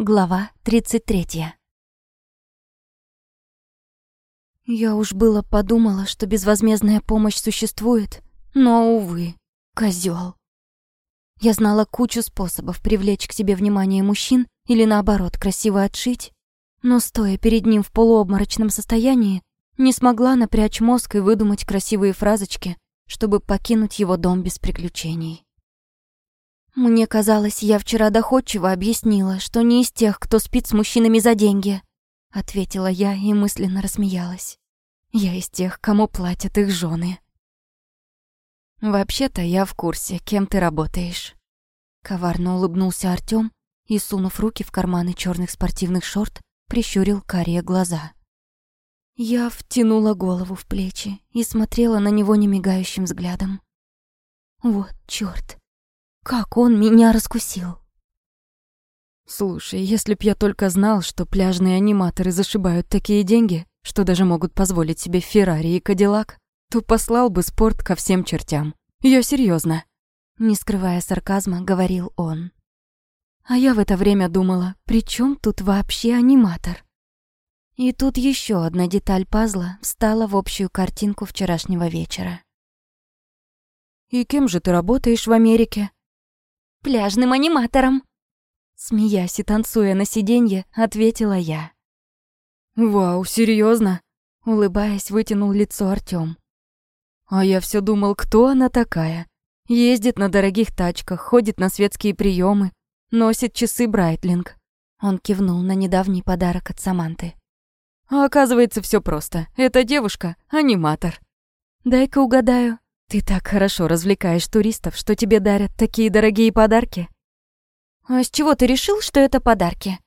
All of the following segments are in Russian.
Глава 33. Я уж было подумала, что безвозмездная помощь существует, но, увы, козёл. Я знала кучу способов привлечь к себе внимание мужчин или, наоборот, красиво отшить, но, стоя перед ним в полуобморочном состоянии, не смогла напрячь мозг и выдумать красивые фразочки, чтобы покинуть его дом без приключений. Мне казалось, я вчера доходчиво объяснила, что не из тех, кто спит с мужчинами за деньги, ответила я и мысленно рассмеялась. Я из тех, кому платят их жены. Вообще-то я в курсе, кем ты работаешь. Коварно улыбнулся Артём и, сунув руки в карманы черных спортивных шорт, прищурил карие глаза. Я втянула голову в плечи и смотрела на него немигающим взглядом. Вот чёрт. Как он меня раскусил? Слушай, если б я только знал, что пляжные аниматоры зашибают такие деньги, что даже могут позволить себе Феррари и Кадиллак, то послал бы спорт ко всем чертям. Я серьезно. Не скрывая сарказма, говорил он. А я в это время думала, при чем тут вообще аниматор? И тут еще одна деталь пазла встала в общую картинку вчерашнего вечера. «И кем же ты работаешь в Америке?» Пляжным аниматором!» Смеясь и танцуя на сиденье, ответила я. «Вау, серьезно? Улыбаясь, вытянул лицо Артём. «А я все думал, кто она такая? Ездит на дорогих тачках, ходит на светские приемы, носит часы Брайтлинг». Он кивнул на недавний подарок от Саманты. А оказывается, все просто. Эта девушка — аниматор. Дай-ка угадаю, ты так хорошо развлекаешь туристов, что тебе дарят такие дорогие подарки. А с чего ты решил, что это подарки?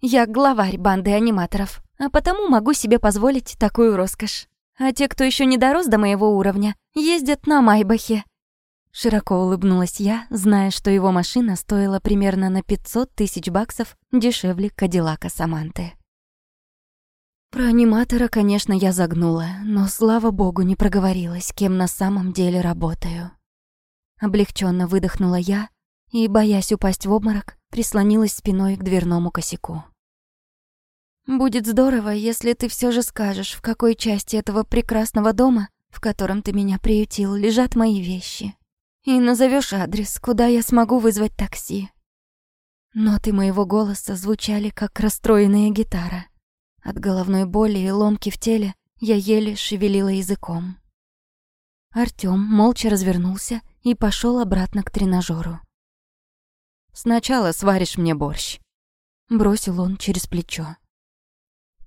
Я главарь банды аниматоров, а потому могу себе позволить такую роскошь. А те, кто еще не дорос до моего уровня, ездят на Майбахе. Широко улыбнулась я, зная, что его машина стоила примерно на 500 тысяч баксов дешевле Кадиллака Саманты. Про аниматора, конечно, я загнула, но, слава богу, не проговорилась, кем на самом деле работаю. Облегченно выдохнула я и, боясь упасть в обморок, прислонилась спиной к дверному косяку. «Будет здорово, если ты все же скажешь, в какой части этого прекрасного дома, в котором ты меня приютил, лежат мои вещи, и назовешь адрес, куда я смогу вызвать такси». Ноты моего голоса звучали, как расстроенная гитара — от головной боли и ломки в теле я еле шевелила языком. Артём молча развернулся и пошёл обратно к тренажёру. «Сначала сваришь мне борщ», — бросил он через плечо.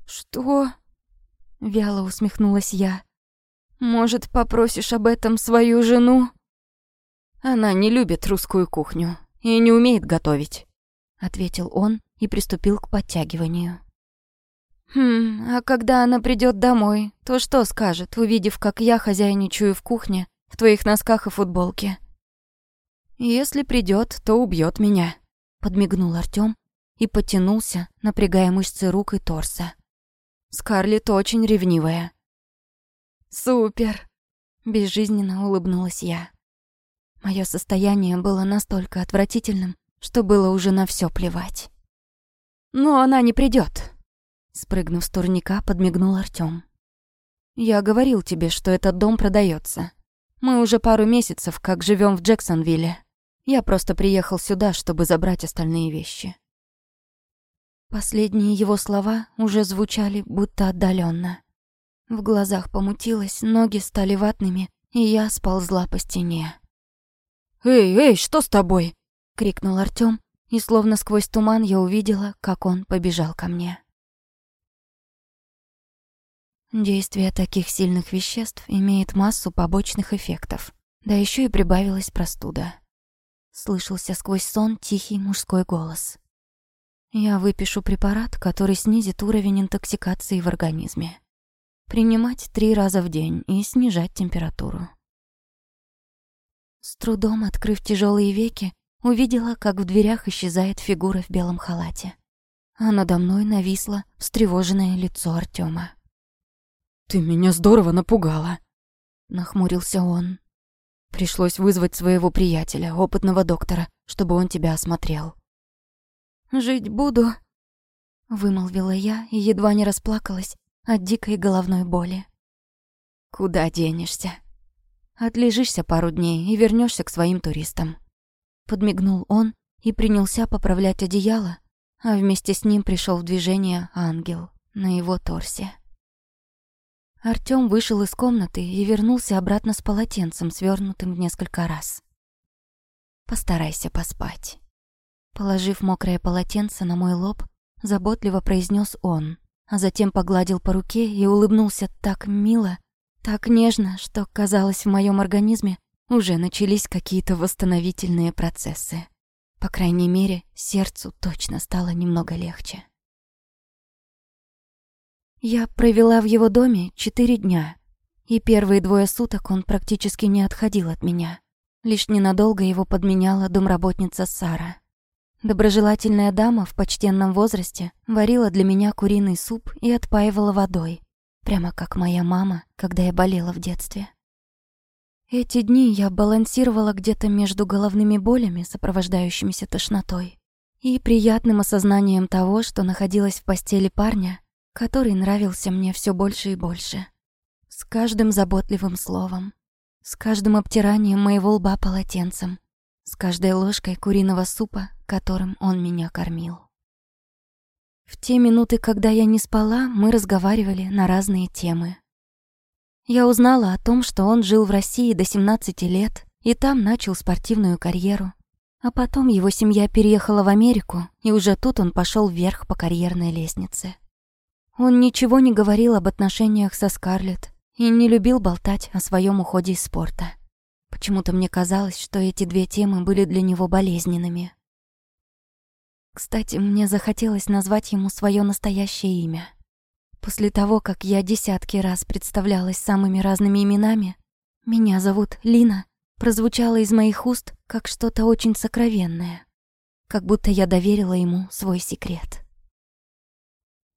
«Что?» — вяло усмехнулась я. «Может, попросишь об этом свою жену?» «Она не любит русскую кухню и не умеет готовить», — ответил он и приступил к подтягиванию. Хм, а когда она придет домой, то что скажет, увидев, как я хозяйничаю в кухне, в твоих носках и футболке? Если придет, то убьет меня, подмигнул Артём и потянулся, напрягая мышцы рук и торса. Скарлетт очень ревнивая. Супер, безжизненно улыбнулась я. Мое состояние было настолько отвратительным, что было уже на все плевать. Но она не придет. Спрыгнув с турника, подмигнул Артём. «Я говорил тебе, что этот дом продается. Мы уже пару месяцев как живем в Джексонвилле. Я просто приехал сюда, чтобы забрать остальные вещи». Последние его слова уже звучали будто отдаленно. В глазах помутилось, ноги стали ватными, и я сползла по стене. «Эй, эй, что с тобой?» — крикнул Артём, и словно сквозь туман я увидела, как он побежал ко мне. Действие таких сильных веществ имеет массу побочных эффектов. Да еще и прибавилась простуда. Слышался сквозь сон тихий мужской голос. Я выпишу препарат, который снизит уровень интоксикации в организме. Принимать три раза в день и снижать температуру. С трудом открыв тяжелые веки, увидела, как в дверях исчезает фигура в белом халате. А надо мной нависло встревоженное лицо Артема. «Ты меня здорово напугала», — нахмурился он. «Пришлось вызвать своего приятеля, опытного доктора, чтобы он тебя осмотрел». «Жить буду, Вымолвила я и едва не расплакалась от дикой головной боли. Куда денешься? Отлежишься пару дней и вернешься к своим туристам. Подмигнул он и принялся поправлять одеяло, а вместе с ним пришел в движение ангел на его торсе. Артём вышел из комнаты и вернулся обратно с полотенцем, свернутым в несколько раз. «Постарайся поспать». Положив мокрое полотенце на мой лоб, заботливо произнес он, а затем погладил по руке и улыбнулся так мило, так нежно, что, казалось, в моем организме уже начались какие-то восстановительные процессы. По крайней мере, сердцу точно стало немного легче. Я провела в его доме четыре дня, и первые двое суток он практически не отходил от меня. Лишь ненадолго его подменяла домработница Сара. Доброжелательная дама в почтенном возрасте варила для меня куриный суп и отпаивала водой, прямо как моя мама, когда я болела в детстве. Эти дни я балансировала где-то между головными болями, сопровождающимися тошнотой, и приятным осознанием того, что находилась в постели парня, который нравился мне все больше и больше. С каждым заботливым словом, с каждым обтиранием моего лба полотенцем, с каждой ложкой куриного супа, которым он меня кормил. В те минуты, когда я не спала, мы разговаривали на разные темы. Я узнала о том, что он жил в России до 17 лет и там начал спортивную карьеру. А потом его семья переехала в Америку, и уже тут он пошел вверх по карьерной лестнице. Он ничего не говорил об отношениях со Скарлетт и не любил болтать о своем уходе из спорта. Почему-то мне казалось, что эти две темы были для него болезненными. Кстати, мне захотелось назвать ему свое настоящее имя. После того, как я десятки раз представлялась самыми разными именами, «Меня зовут Лина» прозвучало из моих уст как что-то очень сокровенное, как будто я доверила ему свой секрет.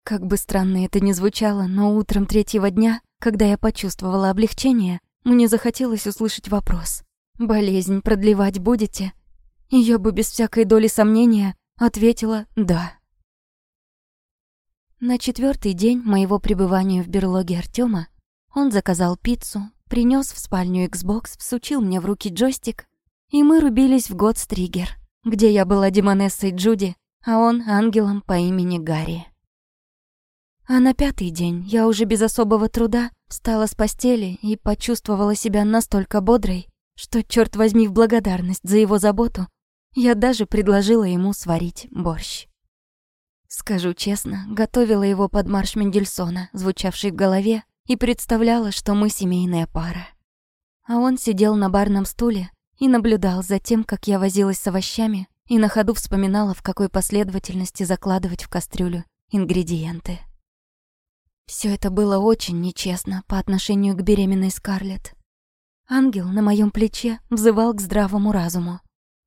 Как бы странно это ни звучало, но утром третьего дня, когда я почувствовала облегчение, мне захотелось услышать вопрос. «Болезнь продлевать будете?» И я бы без всякой доли сомнения ответила «да». На четвертый день моего пребывания в берлоге Артема он заказал пиццу, принес в спальню Xbox, всучил мне в руки джойстик, и мы рубились в Годстригер, где я была демонессой Джуди, а он ангелом по имени Гарри. А на пятый день я уже без особого труда встала с постели и почувствовала себя настолько бодрой, что, черт возьми, в благодарность за его заботу, я даже предложила ему сварить борщ. Скажу честно, готовила его под марш Мендельсона, звучавший в голове, и представляла, что мы семейная пара. А он сидел на барном стуле и наблюдал за тем, как я возилась с овощами и на ходу вспоминала, в какой последовательности закладывать в кастрюлю ингредиенты. Все это было очень нечестно по отношению к беременной Скарлетт. Ангел на моем плече взывал к здравому разуму.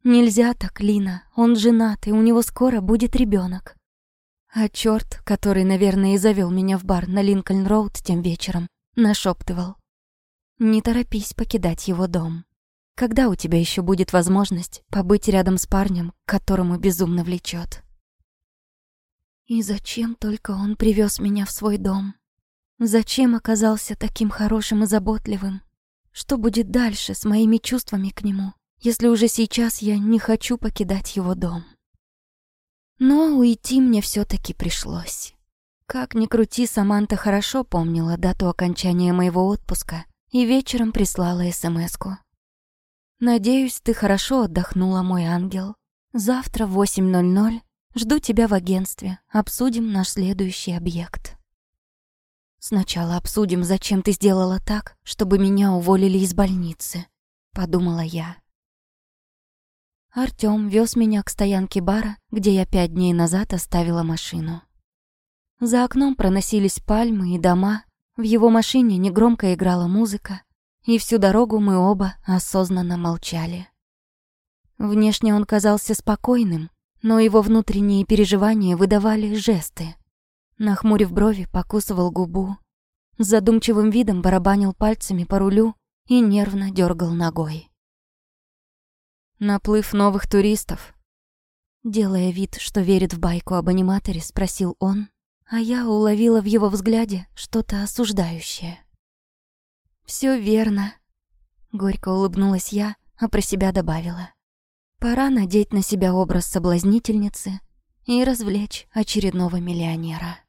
Нельзя так, Лина, он женат, и у него скоро будет ребенок. А черт, который, наверное, и завел меня в бар на Линкольн-Роуд тем вечером, нашептывал. Не торопись покидать его дом. Когда у тебя еще будет возможность побыть рядом с парнем, которому безумно влечет? И зачем только он привез меня в свой дом? Зачем оказался таким хорошим и заботливым? Что будет дальше с моими чувствами к нему, если уже сейчас я не хочу покидать его дом? Но уйти мне все таки пришлось. Как ни крути, Саманта хорошо помнила дату окончания моего отпуска и вечером прислала СМС-ку. «Надеюсь, ты хорошо отдохнула, мой ангел. Завтра в 8.00 Жду тебя в агентстве. Обсудим наш следующий объект. Сначала обсудим, зачем ты сделала так, чтобы меня уволили из больницы, подумала я. Артём вез меня к стоянке бара, где я пять дней назад оставила машину. За окном проносились пальмы и дома, в его машине негромко играла музыка, и всю дорогу мы оба осознанно молчали. Внешне он казался спокойным, но его внутренние переживания выдавали жесты. Нахмурив брови, покусывал губу, с задумчивым видом барабанил пальцами по рулю и нервно дергал ногой. «Наплыв новых туристов», Делая вид, что верит в байку об аниматоре, спросил он, а я уловила в его взгляде что-то осуждающее. «Всё верно», — горько улыбнулась я, а про себя добавила. Пора надеть на себя образ соблазнительницы и развлечь очередного миллионера.